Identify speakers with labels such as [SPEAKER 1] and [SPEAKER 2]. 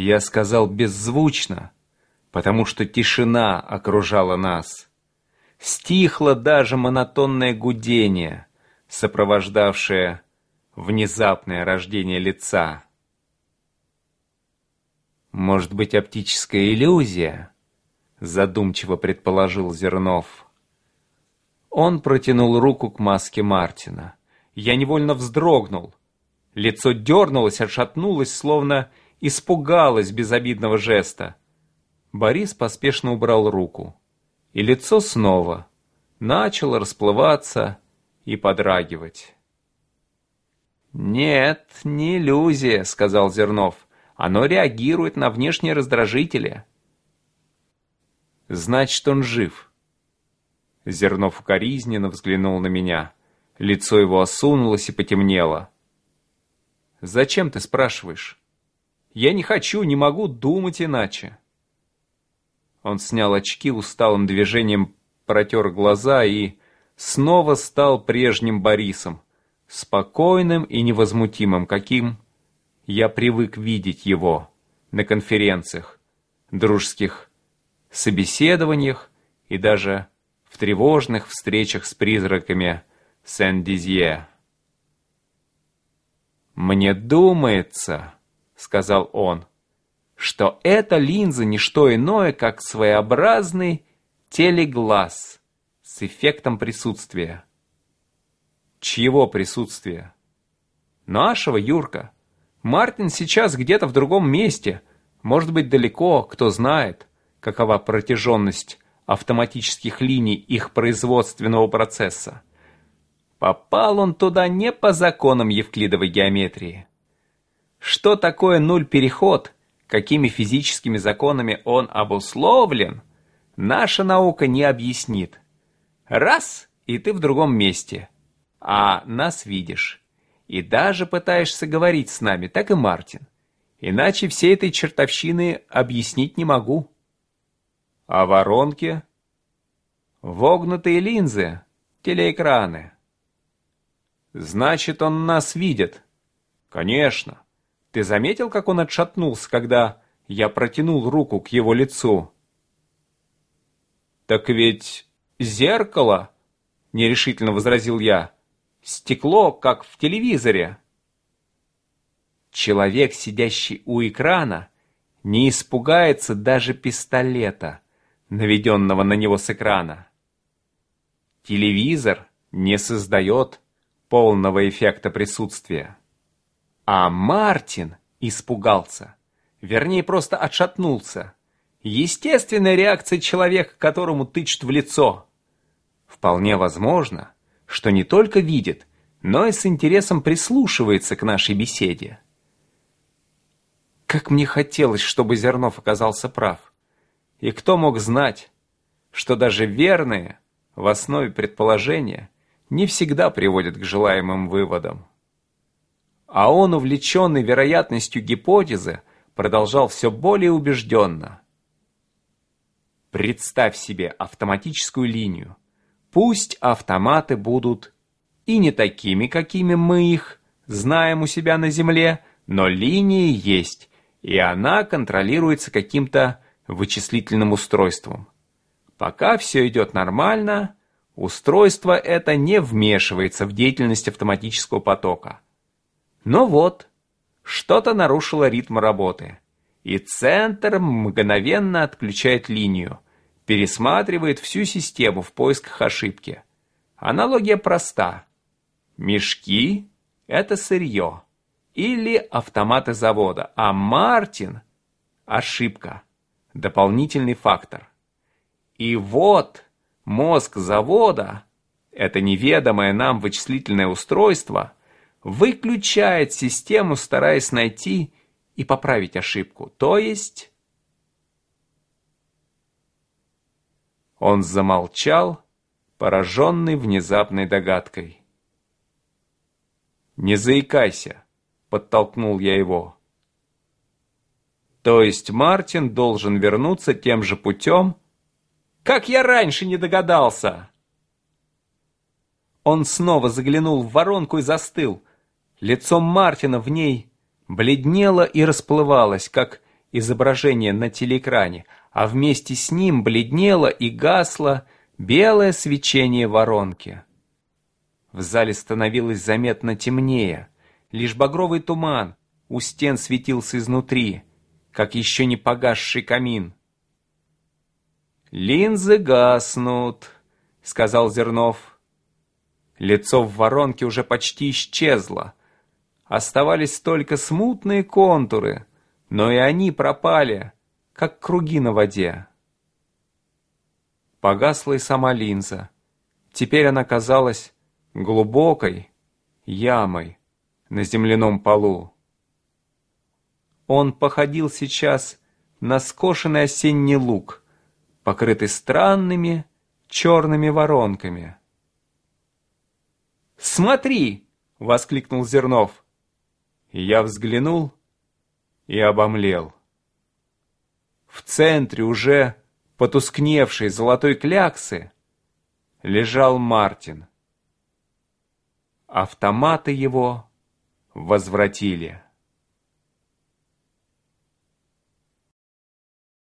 [SPEAKER 1] Я сказал беззвучно, потому что тишина окружала нас. Стихло даже монотонное гудение, сопровождавшее внезапное рождение лица. «Может быть, оптическая иллюзия?» — задумчиво предположил Зернов. Он протянул руку к маске Мартина. Я невольно вздрогнул. Лицо дернулось, отшатнулось, словно испугалось безобидного жеста. Борис поспешно убрал руку. И лицо снова начало расплываться и подрагивать. «Нет, не иллюзия», — сказал Зернов. «Оно реагирует на внешние раздражители». «Значит, он жив». Зернов укоризненно взглянул на меня. Лицо его осунулось и потемнело. «Зачем ты спрашиваешь?» «Я не хочу, не могу думать иначе». Он снял очки усталым движением, протер глаза и снова стал прежним Борисом, спокойным и невозмутимым, каким я привык видеть его на конференциях, дружеских собеседованиях и даже в тревожных встречах с призраками Сен-Дизье. «Мне думается», — сказал он, — «что эта линза не что иное, как своеобразный телеглаз с эффектом присутствия». «Чьего присутствия?» «Нашего, Юрка. Мартин сейчас где-то в другом месте, может быть, далеко, кто знает, какова протяженность автоматических линий их производственного процесса. Попал он туда не по законам евклидовой геометрии. Что такое нуль-переход, какими физическими законами он обусловлен, наша наука не объяснит. Раз, и ты в другом месте, а нас видишь. И даже пытаешься говорить с нами, так и Мартин. Иначе всей этой чертовщины объяснить не могу. А воронки? Вогнутые линзы, телеэкраны. «Значит, он нас видит?» «Конечно. Ты заметил, как он отшатнулся, когда я протянул руку к его лицу?» «Так ведь зеркало!» — нерешительно возразил я. «Стекло, как в телевизоре». Человек, сидящий у экрана, не испугается даже пистолета, наведенного на него с экрана. Телевизор не создает полного эффекта присутствия. А Мартин испугался. Вернее, просто отшатнулся. Естественная реакция человека, которому тычут в лицо. Вполне возможно, что не только видит, но и с интересом прислушивается к нашей беседе. Как мне хотелось, чтобы Зернов оказался прав. И кто мог знать, что даже верные в основе предположения – не всегда приводит к желаемым выводам. А он, увлеченный вероятностью гипотезы, продолжал все более убежденно. Представь себе автоматическую линию. Пусть автоматы будут и не такими, какими мы их знаем у себя на Земле, но линия есть, и она контролируется каким-то вычислительным устройством. Пока все идет нормально, Устройство это не вмешивается в деятельность автоматического потока. Но вот, что-то нарушило ритм работы, и центр мгновенно отключает линию, пересматривает всю систему в поисках ошибки. Аналогия проста. Мешки – это сырье или автоматы завода, а Мартин – ошибка, дополнительный фактор. И вот – Мозг завода, это неведомое нам вычислительное устройство, выключает систему, стараясь найти и поправить ошибку. То есть... Он замолчал, пораженный внезапной догадкой. «Не заикайся», — подтолкнул я его. «То есть Мартин должен вернуться тем же путем, как я раньше не догадался!» Он снова заглянул в воронку и застыл. Лицо Мартина в ней бледнело и расплывалось, как изображение на телеэкране, а вместе с ним бледнело и гасло белое свечение воронки. В зале становилось заметно темнее, лишь багровый туман у стен светился изнутри, как еще не погасший камин. «Линзы гаснут», — сказал Зернов. Лицо в воронке уже почти исчезло. Оставались только смутные контуры, но и они пропали, как круги на воде. Погасла и сама линза. Теперь она казалась глубокой ямой на земляном полу. Он походил сейчас на скошенный осенний луг, покрытый странными черными воронками. «Смотри!» — воскликнул Зернов. Я взглянул и обомлел. В центре уже потускневшей золотой кляксы лежал Мартин. Автоматы его возвратили.